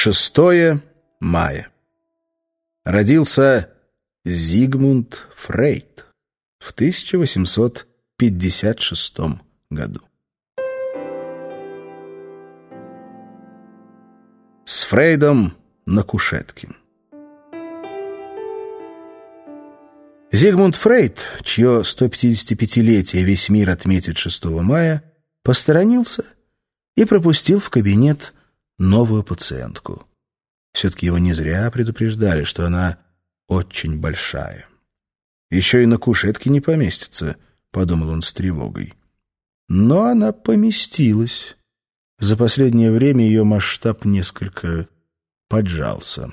6 мая. Родился Зигмунд Фрейд в 1856 году. С Фрейдом на кушетке. Зигмунд Фрейд, чье 155-летие весь мир отметит 6 мая, посторонился и пропустил в кабинет новую пациентку. Все-таки его не зря предупреждали, что она очень большая. Еще и на кушетке не поместится, — подумал он с тревогой. Но она поместилась. За последнее время ее масштаб несколько поджался.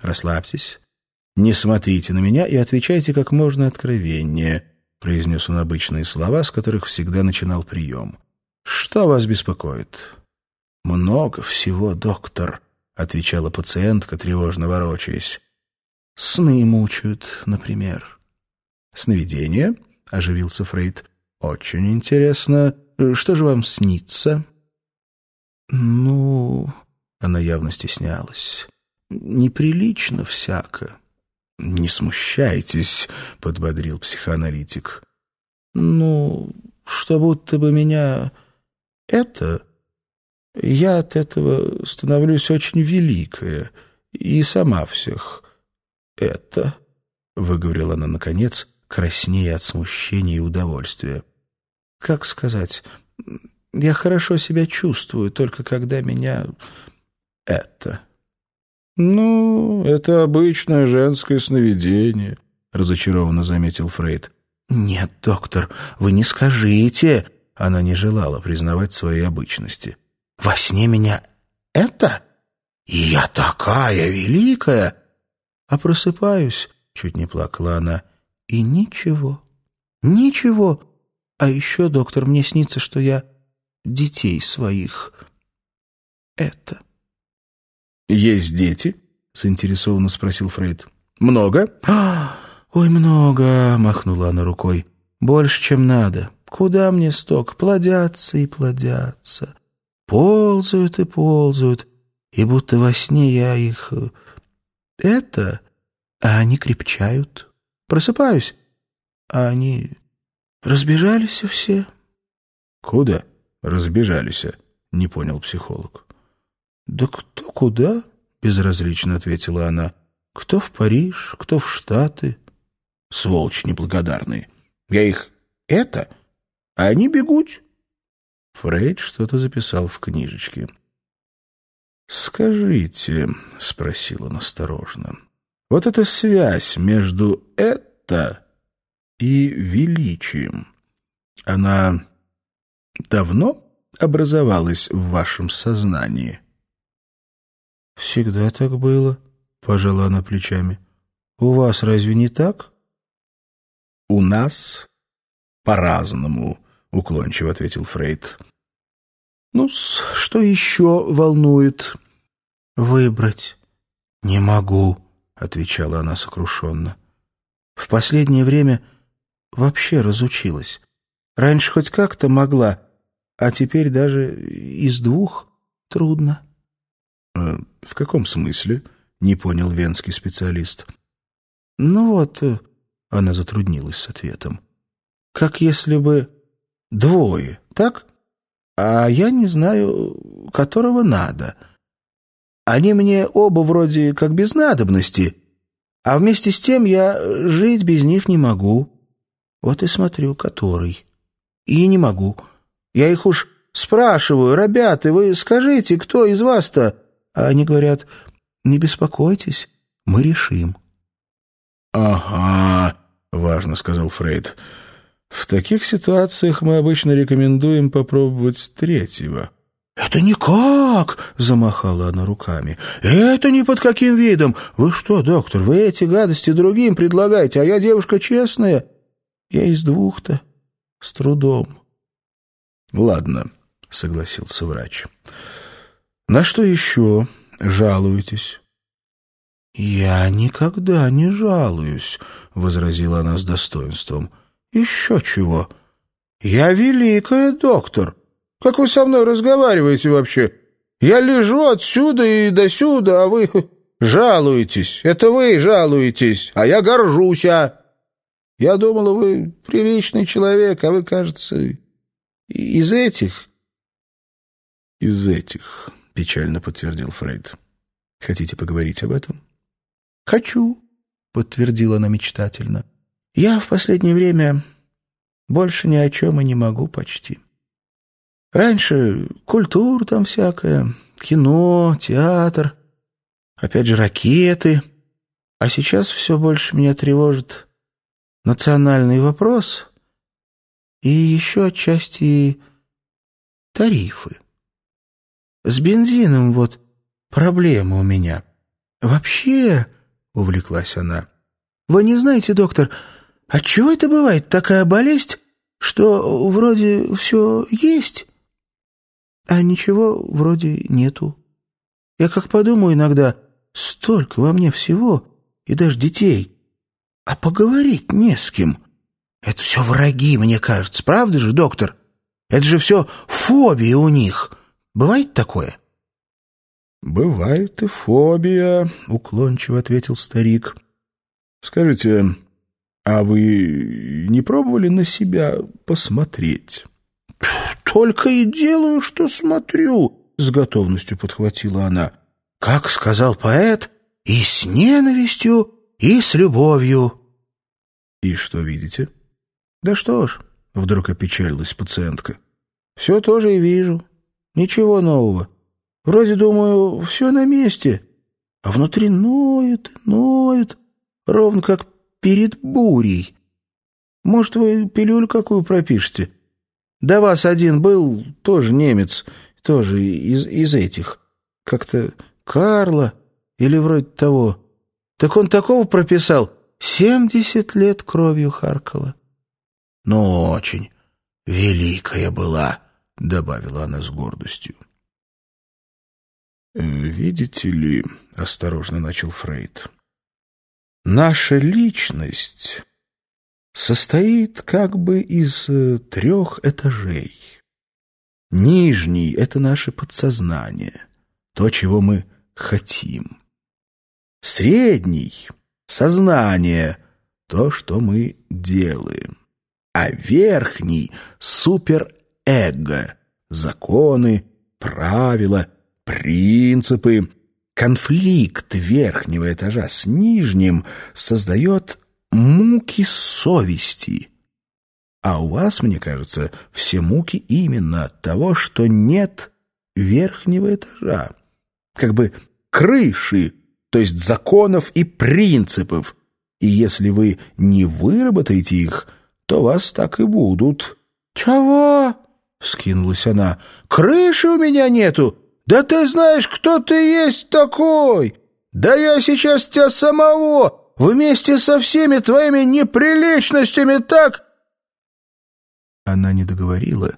«Расслабьтесь, не смотрите на меня и отвечайте как можно откровеннее», — произнес он обычные слова, с которых всегда начинал прием. «Что вас беспокоит?» «Много всего, доктор», — отвечала пациентка, тревожно ворочаясь. «Сны мучают, например». «Сновидения?» — оживился Фрейд. «Очень интересно. Что же вам снится?» «Ну...» — она явно стеснялась. «Неприлично всяко». «Не смущайтесь», — подбодрил психоаналитик. «Ну, что будто бы меня это я от этого становлюсь очень великая и сама всех это, — выговорила она наконец, краснея от смущения и удовольствия. Как сказать, я хорошо себя чувствую, только когда меня это... «Ну, это обычное женское сновидение», — разочарованно заметил Фрейд. «Нет, доктор, вы не скажите!» Она не желала признавать своей обычности. Во сне меня это? И я такая великая! А просыпаюсь, чуть не плакала она, и ничего, ничего. А еще, доктор, мне снится, что я детей своих это. «Есть дети?» — заинтересованно спросил Фрейд. «Много?» «Ой, много!» — махнула она рукой. «Больше, чем надо. Куда мне сток? Плодятся и плодятся ползают и ползают, и будто во сне я их... Э, это... А они крепчают. Просыпаюсь, а они разбежались все. — Куда разбежались? — не понял психолог. — Да кто куда? — безразлично ответила она. — Кто в Париж, кто в Штаты. Сволочь неблагодарные. Я их это, а они бегут. Фрейд что-то записал в книжечке. «Скажите», — спросил он осторожно, — «вот эта связь между «это» и величием, она давно образовалась в вашем сознании?» «Всегда так было», — пожала она плечами. «У вас разве не так?» «У нас по-разному», — уклончиво ответил Фрейд. ну что еще волнует?» «Выбрать не могу», — отвечала она сокрушенно. «В последнее время вообще разучилась. Раньше хоть как-то могла, а теперь даже из двух трудно». «Э, «В каком смысле?» — не понял венский специалист. «Ну вот...» она затруднилась с ответом. «Как если бы Двое, так? А я не знаю, которого надо. Они мне оба вроде как без надобности, а вместе с тем я жить без них не могу. Вот и смотрю, который. И не могу. Я их уж спрашиваю, ребята, вы скажите, кто из вас-то? А они говорят, не беспокойтесь, мы решим. — Ага, — важно сказал Фрейд, — в таких ситуациях мы обычно рекомендуем попробовать третьего. «Это никак!» — замахала она руками. «Это ни под каким видом! Вы что, доктор, вы эти гадости другим предлагаете, а я девушка честная. Я из двух-то с трудом». «Ладно», — согласился врач. «На что еще жалуетесь?» «Я никогда не жалуюсь», — возразила она с достоинством. «Еще чего? Я великая, доктор. Как вы со мной разговариваете вообще? Я лежу отсюда и досюда, а вы жалуетесь. Это вы жалуетесь, а я горжусь. А. Я думала, вы приличный человек, а вы, кажется, из этих...» «Из этих», — печально подтвердил Фрейд. «Хотите поговорить об этом?» «Хочу», — подтвердила она мечтательно. «Я в последнее время больше ни о чем и не могу почти. Раньше культура там всякая, кино, театр, опять же ракеты, а сейчас все больше меня тревожит национальный вопрос и еще отчасти тарифы. С бензином вот проблема у меня. Вообще, — увлеклась она, — вы не знаете, доктор, отчего это бывает такая болезнь, что вроде все есть, а ничего вроде нету? Я как подумаю иногда, столько во мне всего, и даже детей, а поговорить не с кем. Это все враги, мне кажется, правда же, доктор? Это же все фобии у них. Бывает такое?» «Бывает и фобия», — уклончиво ответил старик. «Скажите, а вы не пробовали на себя посмотреть?» «Только и делаю, что смотрю», — с готовностью подхватила она. «Как сказал поэт, и с ненавистью, и с любовью». «И что видите?» «Да что ж», — вдруг опечалилась пациентка, — «все тоже и вижу. Ничего нового. Вроде, думаю, все на месте, а внутри ноет, ноет, ровно как перед бурей. Может, вы пилюлю какую пропишете? До вас один был, тоже немец, тоже из, из этих. Как-то Карла или вроде того. Так он такого прописал, семьдесят лет кровью харкала. Но очень великая была, — добавила она с гордостью. «Э, «Видите ли, — осторожно начал Фрейд, — наша личность состоит как бы из э, трех этажей. Нижний — это наше подсознание, то, чего мы хотим. Средний — сознание, то, что мы делаем. А верхний — суперэго, законы, правила — принципы. Конфликт верхнего этажа с нижним создает муки совести. А у вас, мне кажется, все муки именно от того, что нет верхнего этажа. Как бы крыши, то есть законов и принципов. И если вы не выработаете их, то вас так и будут. «Чего?» — вскинулась она. «Крыши у меня нету. «Да ты знаешь, кто ты есть такой! Да я сейчас тебя самого вместе со всеми твоими неприличностями так...» Она не договорила,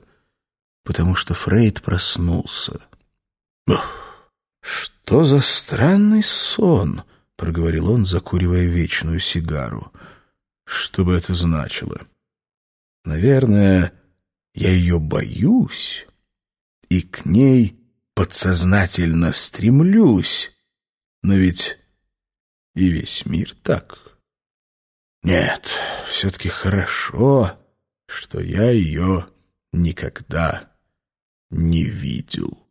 потому что Фрейд проснулся. «Что за странный сон?» — проговорил он, закуривая вечную сигару. «Что бы это значило?» «Наверное, я ее боюсь, и к ней...» подсознательно стремлюсь. Но ведь и весь мир так. Нет, все-таки хорошо, что я ее никогда не видел.